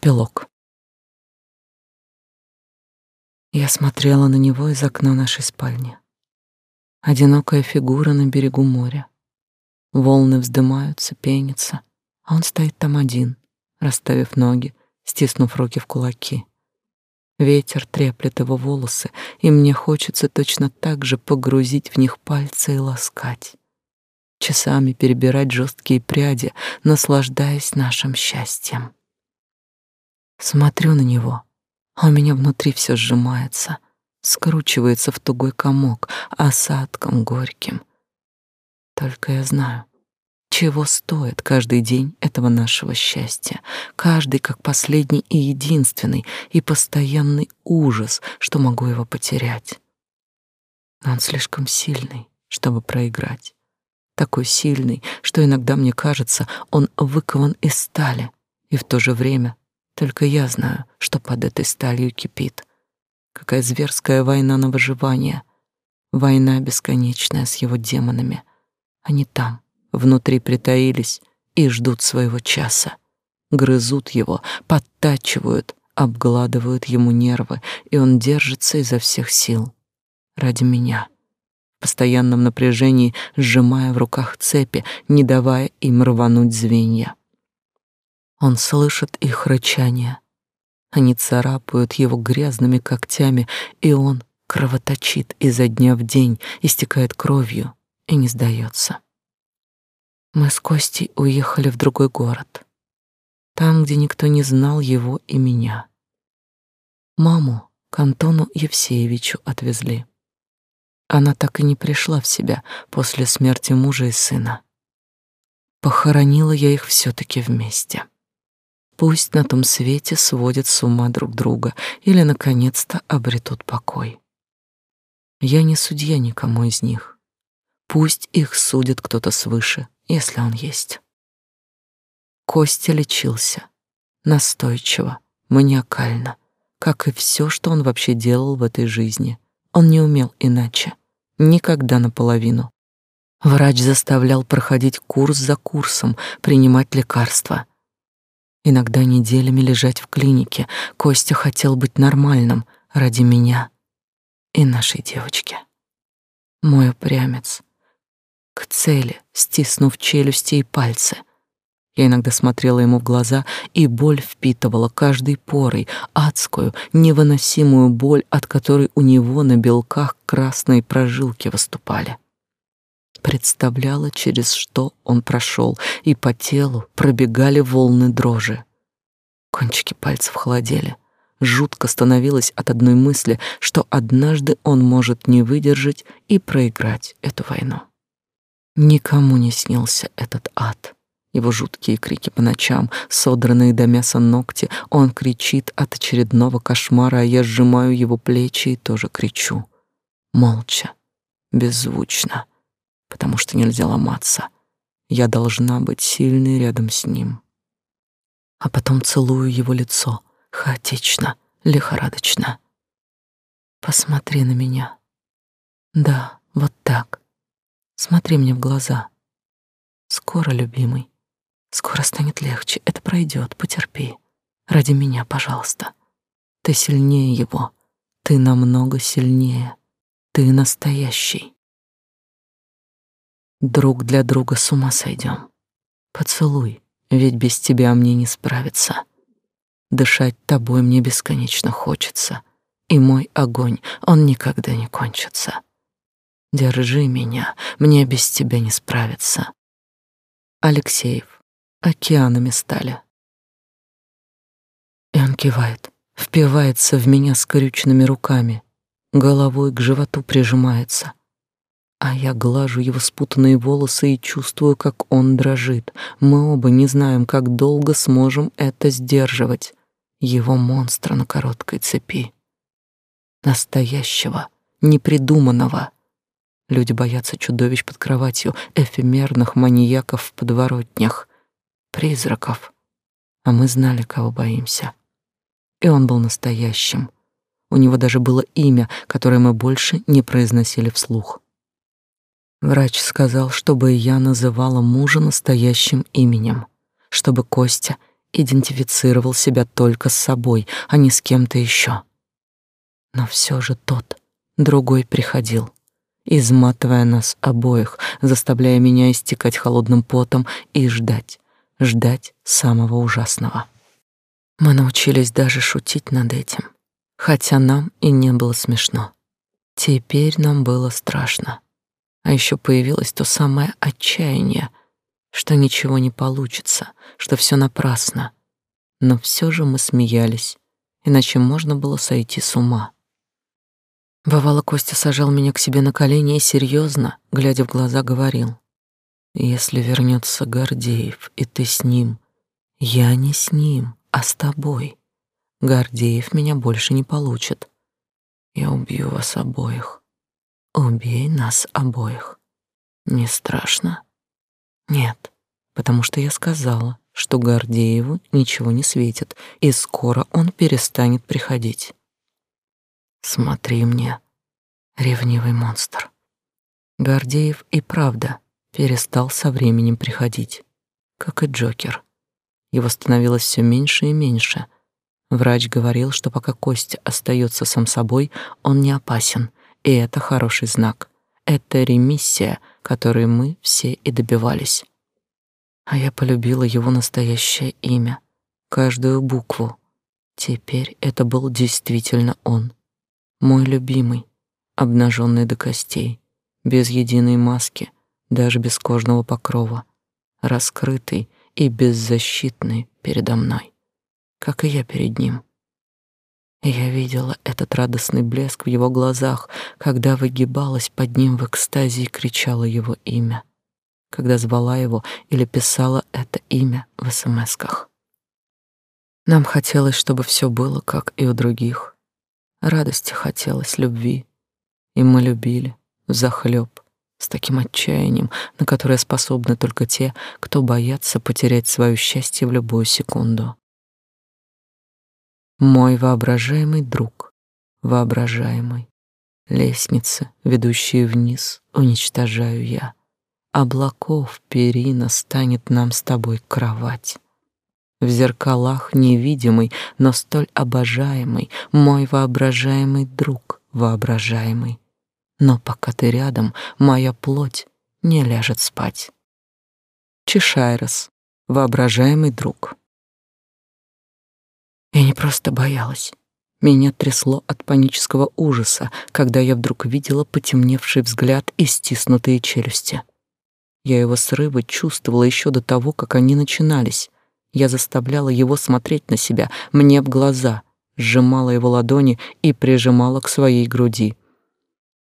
Эпилог. Я смотрела на него из окна нашей спальни. Одинокая фигура на берегу моря. Волны вздымаются, пенятся, а он стоит там один, расставив ноги, стиснув руки в кулаки. Ветер треплет его волосы, и мне хочется точно так же погрузить в них пальцы и ласкать. Часами перебирать жесткие пряди, наслаждаясь нашим счастьем. Смотрю на него, а у меня внутри все сжимается, скручивается в тугой комок, осадком горьким. Только я знаю, чего стоит каждый день этого нашего счастья, каждый как последний и единственный, и постоянный ужас, что могу его потерять. Но он слишком сильный, чтобы проиграть. Такой сильный, что иногда мне кажется, он выкован из стали, и в то же время только я знаю, что под этой сталью кипит. Какая зверская война на выживание. Война бесконечная с его демонами. Они там, внутри притаились и ждут своего часа. Грызут его, подтачивают, обгладывают ему нервы, и он держится изо всех сил. Ради меня. В постоянном напряжении, сжимая в руках цепи, не давая им рвануть звенья. Он слышит их рычание. Они царапают его грязными когтями, и он кровоточит изо дня в день, истекает кровью и не сдается. Мы с Костей уехали в другой город, там, где никто не знал его и меня. Маму к Антону Евсеевичу отвезли. Она так и не пришла в себя после смерти мужа и сына. Похоронила я их все таки вместе. Пусть на том свете сводят с ума друг друга или наконец-то обретут покой. Я не судья никому из них. Пусть их судит кто-то свыше, если он есть. Костя лечился. Настойчиво, маниакально, как и все, что он вообще делал в этой жизни. Он не умел иначе. Никогда наполовину. Врач заставлял проходить курс за курсом, принимать лекарства. Иногда неделями лежать в клинике. Костя хотел быть нормальным ради меня и нашей девочки. Мой упрямец, к цели, стиснув челюсти и пальцы. Я иногда смотрела ему в глаза, и боль впитывала каждой порой, адскую, невыносимую боль, от которой у него на белках красные прожилки выступали. Представляла, через что он прошел, и по телу пробегали волны дрожи. Кончики пальцев холодели. Жутко становилось от одной мысли, что однажды он может не выдержать и проиграть эту войну. Никому не снился этот ад. Его жуткие крики по ночам, содранные до мяса ногти, он кричит от очередного кошмара, а я сжимаю его плечи и тоже кричу. Молча, беззвучно, потому что нельзя ломаться. Я должна быть сильной рядом с ним. А потом целую его лицо, хаотично, лихорадочно. Посмотри на меня. Да, вот так. Смотри мне в глаза. Скоро, любимый. Скоро станет легче. Это пройдет. Потерпи. Ради меня, пожалуйста. Ты сильнее его. Ты намного сильнее. Ты настоящий. Друг для друга с ума сойдем. Поцелуй, ведь без тебя мне не справиться. Дышать тобой мне бесконечно хочется, и мой огонь, он никогда не кончится. Держи меня, мне без тебя не справиться. Алексеев. Океанами стали. И он кивает, впивается в меня скрюченными руками, головой к животу прижимается. А я глажу его спутанные волосы и чувствую, как он дрожит. Мы оба не знаем, как долго сможем это сдерживать. Его монстра на короткой цепи. Настоящего, непридуманного. Люди боятся чудовищ под кроватью, эфемерных маньяков в подворотнях, призраков. А мы знали, кого боимся. И он был настоящим. У него даже было имя, которое мы больше не произносили вслух. Врач сказал, чтобы я называла мужа настоящим именем, чтобы Костя идентифицировал себя только с собой, а не с кем-то еще. Но все же тот, другой приходил, изматывая нас обоих, заставляя меня истекать холодным потом и ждать, ждать самого ужасного. Мы научились даже шутить над этим, хотя нам и не было смешно. Теперь нам было страшно. А еще появилось то самое отчаяние, что ничего не получится, что все напрасно. Но все же мы смеялись, иначе можно было сойти с ума. Бывало, Костя сажал меня к себе на колени и серьезно, глядя в глаза, говорил: "Если вернется Гордеев, и ты с ним, я не с ним, а с тобой. Гордеев меня больше не получит. Я убью вас обоих. Убей нас обоих. Не страшно?" Нет, потому что я сказала, что Гордееву ничего не светит, и скоро он перестанет приходить. Смотри мне, ревнивый монстр. Гордеев и правда перестал со временем приходить, как и Джокер. Его становилось все меньше и меньше. Врач говорил, что пока Костя остается сам собой, он не опасен, и это хороший знак. Это ремиссия, которой мы все и добивались. А я полюбила его настоящее имя, каждую букву. Теперь это был действительно он, мой любимый, обнаженный до костей, без единой маски, даже без кожного покрова, раскрытый и беззащитный передо мной, как и я перед ним. Я видела этот радостный блеск в его глазах, когда выгибалась под ним в экстазе и кричала его имя, когда звала его или писала это имя в смсках. Нам хотелось, чтобы все было, как и у других. Радости хотелось, любви, и мы любили захлеб, с таким отчаянием, на которое способны только те, кто боятся потерять свое счастье в любую секунду. Мой воображаемый друг, воображаемый. Лестницы, ведущие вниз, уничтожаю я. Облаков перина станет нам с тобой кровать. В зеркалах невидимый, но столь обожаемый, мой воображаемый друг, воображаемый. Но пока ты рядом, моя плоть не ляжет спать. Чешайрос, воображаемый друг. Я не просто боялась. Меня трясло от панического ужаса, когда я вдруг видела потемневший взгляд и стиснутые челюсти. Я его срывы чувствовала еще до того, как они начинались. Я заставляла его смотреть на себя, мне в глаза, сжимала его ладони и прижимала к своей груди,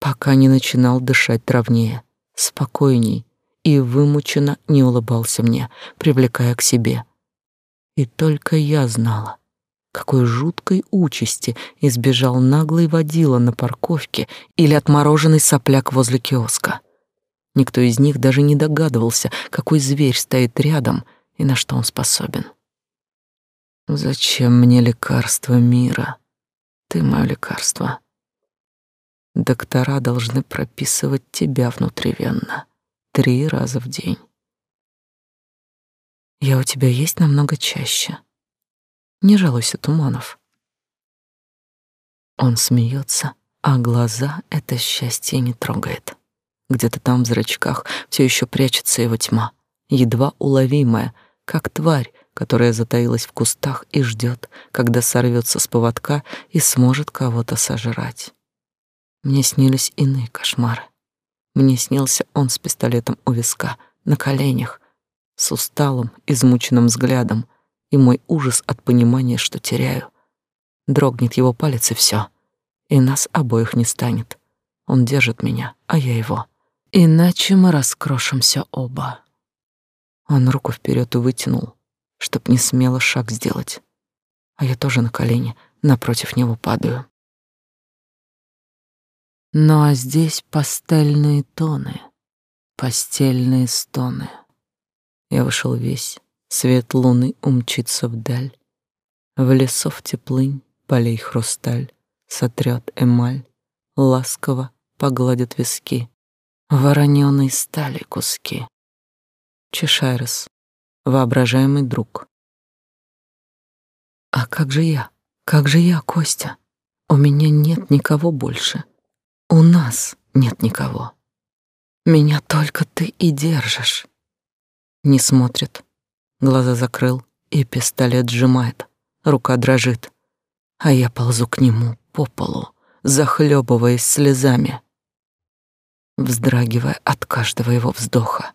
пока не начинал дышать ровнее, спокойней и вымученно не улыбался мне, привлекая к себе. И только я знала, какой жуткой участи избежал наглый водила на парковке или отмороженный сопляк возле киоска. Никто из них даже не догадывался, какой зверь стоит рядом и на что он способен. Зачем мне лекарство мира? Ты мое лекарство. Доктора должны прописывать тебя внутривенно три раза в день. Я у тебя есть намного чаще. Не жалуйся, Туманов. Он смеется, а глаза это счастье не трогает. Где-то там в зрачках все еще прячется его тьма, едва уловимая, как тварь, которая затаилась в кустах и ждет, когда сорвется с поводка и сможет кого-то сожрать. Мне снились иные кошмары. Мне снился он с пистолетом у виска, на коленях, с усталым, измученным взглядом, и мой ужас от понимания, что теряю. Дрогнет его палец и все, и нас обоих не станет. Он держит меня, а я его. Иначе мы раскрошимся оба. Он руку вперед и вытянул, чтоб не смело шаг сделать. А я тоже на колени напротив него падаю. Ну а здесь пастельные тоны, постельные стоны. Я вышел весь, свет луны умчится вдаль. В лесов теплынь, полей хрусталь, сотрет эмаль, ласково погладит виски, вороненой стали куски. Чешайрос, воображаемый друг. А как же я? Как же я, Костя? У меня нет никого больше. У нас нет никого. Меня только ты и держишь. Не смотрит. Глаза закрыл и пистолет сжимает. Рука дрожит. А я ползу к нему по полу, захлебываясь слезами, вздрагивая от каждого его вздоха.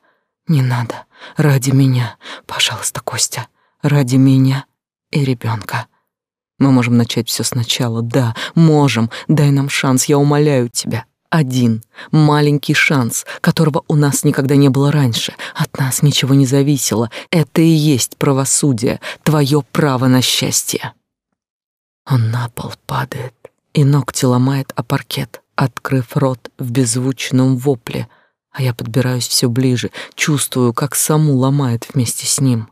Не надо, ради меня, пожалуйста, Костя, ради меня и ребенка. Мы можем начать все сначала, да, можем. Дай нам шанс, я умоляю тебя. Один маленький шанс, которого у нас никогда не было раньше. От нас ничего не зависело. Это и есть правосудие, твое право на счастье. Он на пол падает и ногти ломает о паркет, открыв рот в беззвучном вопле, а я подбираюсь все ближе, чувствую, как саму ломает вместе с ним.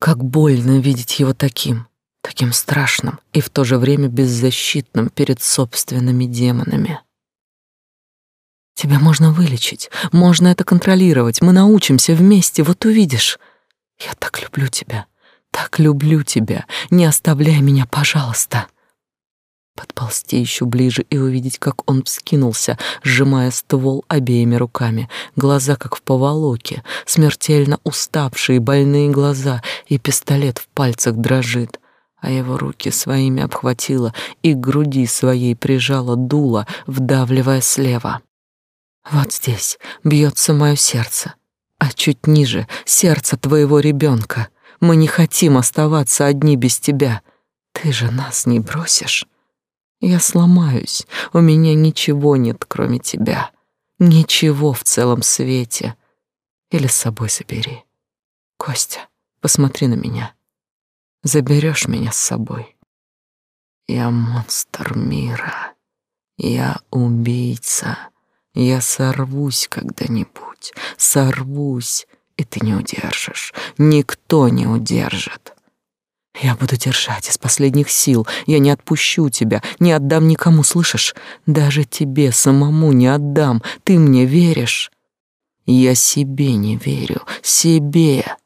Как больно видеть его таким, таким страшным и в то же время беззащитным перед собственными демонами. Тебя можно вылечить, можно это контролировать. Мы научимся вместе, вот увидишь. Я так люблю тебя, так люблю тебя. Не оставляй меня, пожалуйста. Подползти еще ближе и увидеть, как он вскинулся, сжимая ствол обеими руками, глаза как в поволоке, смертельно уставшие больные глаза, и пистолет в пальцах дрожит, а его руки своими обхватила и к груди своей прижала дуло, вдавливая слева. Вот здесь бьется мое сердце, а чуть ниже — сердце твоего ребенка. Мы не хотим оставаться одни без тебя. Ты же нас не бросишь. Я сломаюсь, у меня ничего нет, кроме тебя. Ничего в целом свете. Или с собой забери. Костя, посмотри на меня. Заберешь меня с собой. Я монстр мира. Я убийца. Я сорвусь когда-нибудь, сорвусь, и ты не удержишь. Никто не удержит. Я буду держать из последних сил. Я не отпущу тебя, не отдам никому, слышишь? Даже тебе самому не отдам. Ты мне веришь? Я себе не верю, себе.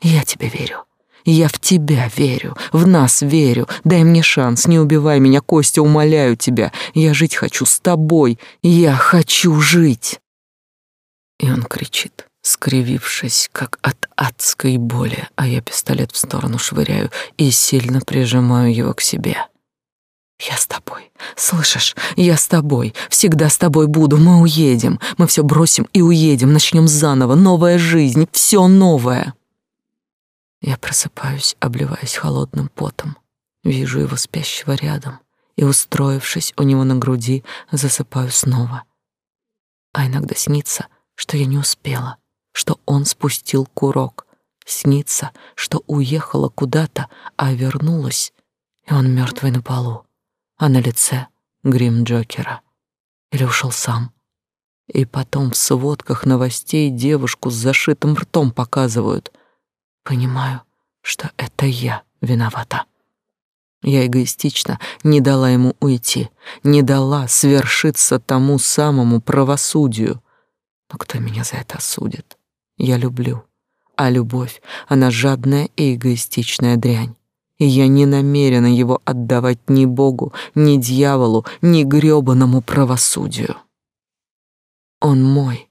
Я тебе верю. Я в тебя верю, в нас верю. Дай мне шанс, не убивай меня, Костя, умоляю тебя. Я жить хочу с тобой. Я хочу жить. И он кричит, скривившись, как от адской боли, а я пистолет в сторону швыряю и сильно прижимаю его к себе. Я с тобой. Слышишь? Я с тобой. Всегда с тобой буду. Мы уедем. Мы все бросим и уедем. Начнем заново. Новая жизнь. Все новое. Я просыпаюсь, обливаясь холодным потом. Вижу его спящего рядом и, устроившись у него на груди, засыпаю снова. А иногда снится, что я не успела, что он спустил курок. Снится, что уехала куда-то, а вернулась, и он мертвый на полу, а на лице грим Джокера. Или ушел сам. И потом в сводках новостей девушку с зашитым ртом показывают — Понимаю, что это я виновата. Я эгоистично не дала ему уйти, не дала свершиться тому самому правосудию. Но кто меня за это осудит? Я люблю, а любовь, она жадная и эгоистичная дрянь. И я не намерена его отдавать ни Богу, ни дьяволу, ни грёбаному правосудию. Он мой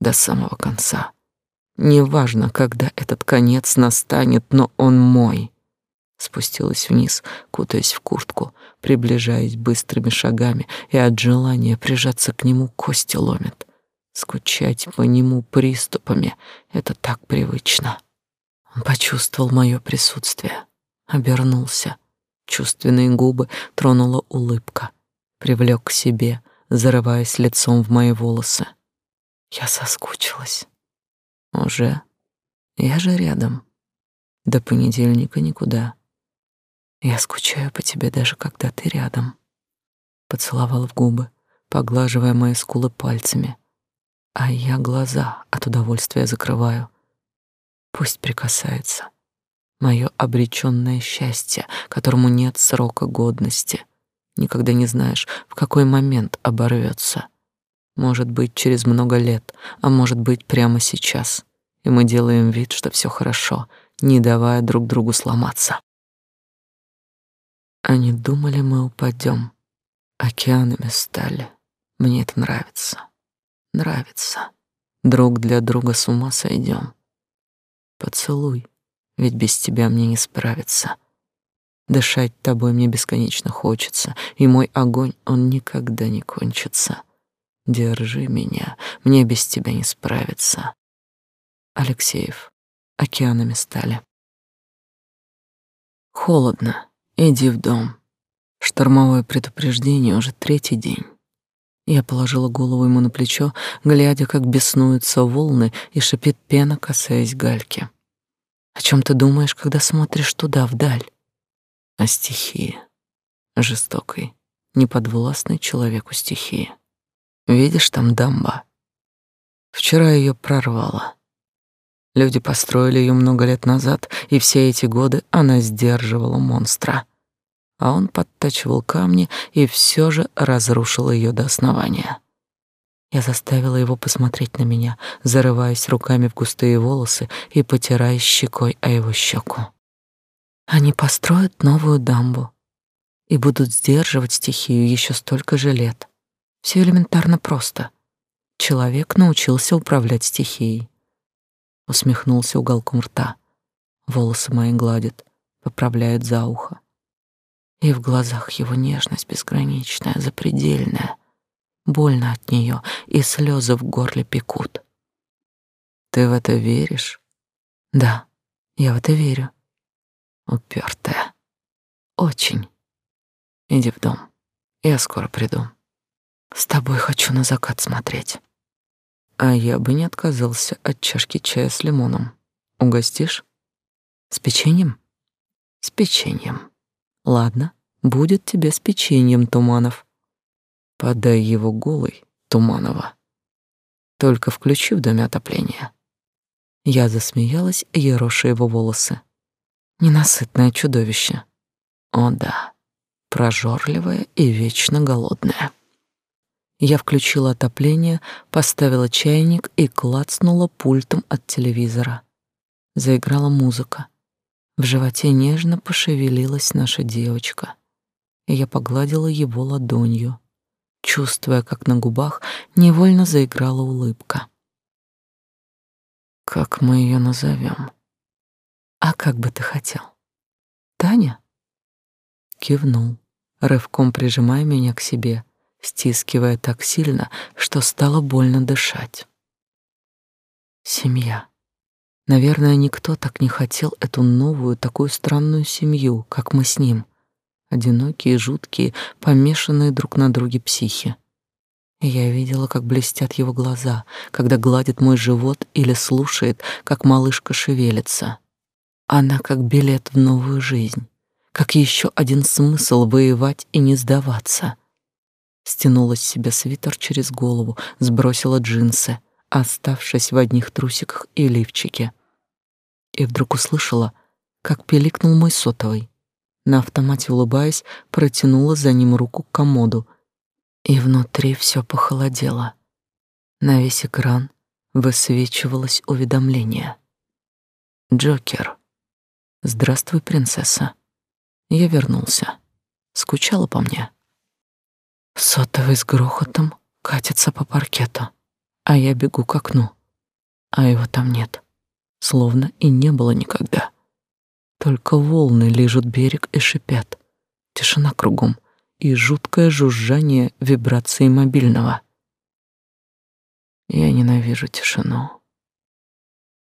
до самого конца. Неважно, когда этот конец настанет, но он мой. Спустилась вниз, кутаясь в куртку, приближаясь быстрыми шагами, и от желания прижаться к нему кости ломит. Скучать по нему приступами — это так привычно. Он почувствовал мое присутствие, обернулся. Чувственные губы тронула улыбка, привлек к себе, зарываясь лицом в мои волосы. Я соскучилась. Уже. Я же рядом. До понедельника никуда. Я скучаю по тебе даже когда ты рядом. Поцеловал в губы, поглаживая мои скулы пальцами. А я глаза от удовольствия закрываю. Пусть прикасается. Мое обречённое счастье, которому нет срока годности. Никогда не знаешь, в какой момент оборвётся. Может быть, через много лет, а может быть, прямо сейчас. И мы делаем вид, что все хорошо, не давая друг другу сломаться. Они думали, мы упадем, океанами стали. Мне это нравится. Нравится. Друг для друга с ума сойдем. Поцелуй, ведь без тебя мне не справиться. Дышать тобой мне бесконечно хочется, и мой огонь, он никогда не кончится. Держи меня, мне без тебя не справиться. Алексеев. Океанами стали. Холодно. Иди в дом. Штормовое предупреждение уже третий день. Я положила голову ему на плечо, глядя, как беснуются волны и шипит пена, касаясь гальки. О чем ты думаешь, когда смотришь туда, вдаль? О стихии. Жестокой, неподвластной человеку стихии. Видишь, там дамба. Вчера ее прорвало. Люди построили ее много лет назад, и все эти годы она сдерживала монстра а он подтачивал камни и все же разрушил ее до основания. Я заставила его посмотреть на меня, зарываясь руками в густые волосы и потирая щекой о его щеку. Они построят новую дамбу и будут сдерживать стихию еще столько же лет. Все элементарно просто. Человек научился управлять стихией. Усмехнулся уголком рта. Волосы мои гладят, поправляют за ухо и в глазах его нежность безграничная, запредельная. Больно от нее, и слезы в горле пекут. Ты в это веришь? Да, я в это верю. Упертая. Очень. Иди в дом. Я скоро приду. С тобой хочу на закат смотреть. А я бы не отказался от чашки чая с лимоном. Угостишь? С печеньем? С печеньем. Ладно, будет тебе с печеньем, Туманов. Подай его голый, Туманова. Только включи в доме отопление. Я засмеялась, ероша его волосы. Ненасытное чудовище. О да, прожорливое и вечно голодное. Я включила отопление, поставила чайник и клацнула пультом от телевизора. Заиграла музыка. В животе нежно пошевелилась наша девочка, я погладила его ладонью, чувствуя, как на губах невольно заиграла улыбка. Как мы ее назовем? А как бы ты хотел? Таня? Кивнул, рывком прижимая меня к себе, стискивая так сильно, что стало больно дышать. Семья. Наверное, никто так не хотел эту новую, такую странную семью, как мы с ним. Одинокие, жуткие, помешанные друг на друге психи. Я видела, как блестят его глаза, когда гладит мой живот или слушает, как малышка шевелится. Она как билет в новую жизнь, как еще один смысл воевать и не сдаваться. Стянула с себя свитер через голову, сбросила джинсы, оставшись в одних трусиках и лифчике и вдруг услышала, как пиликнул мой сотовый. На автомате улыбаясь, протянула за ним руку к комоду, и внутри все похолодело. На весь экран высвечивалось уведомление. Джокер. Здравствуй, принцесса. Я вернулся. Скучала по мне. Сотовый с грохотом катится по паркету, а я бегу к окну, а его там нет словно и не было никогда. Только волны лижут берег и шипят. Тишина кругом и жуткое жужжание вибрации мобильного. Я ненавижу тишину.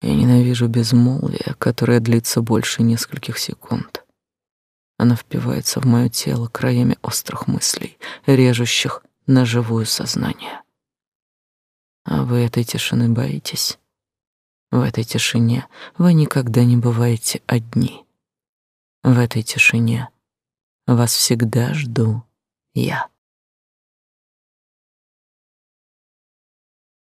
Я ненавижу безмолвие, которое длится больше нескольких секунд. Она впивается в мое тело краями острых мыслей, режущих на живое сознание. А вы этой тишины боитесь? В этой тишине вы никогда не бываете одни. В этой тишине вас всегда жду я.